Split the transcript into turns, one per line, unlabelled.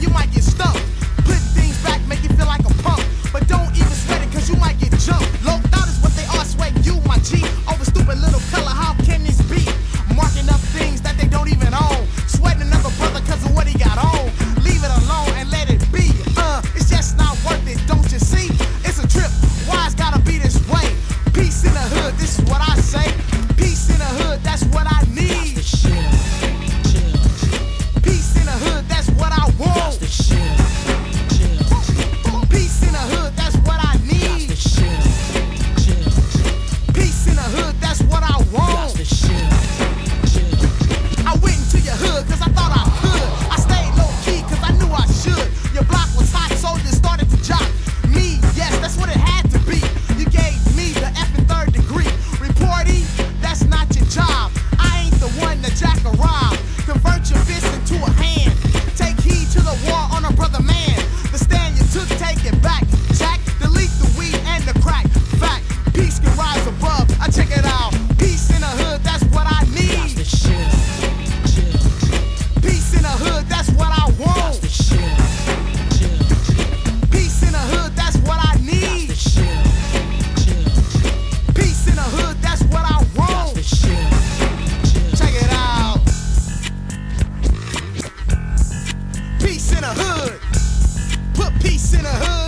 you might get stuck. the hood. Put peace in the hood.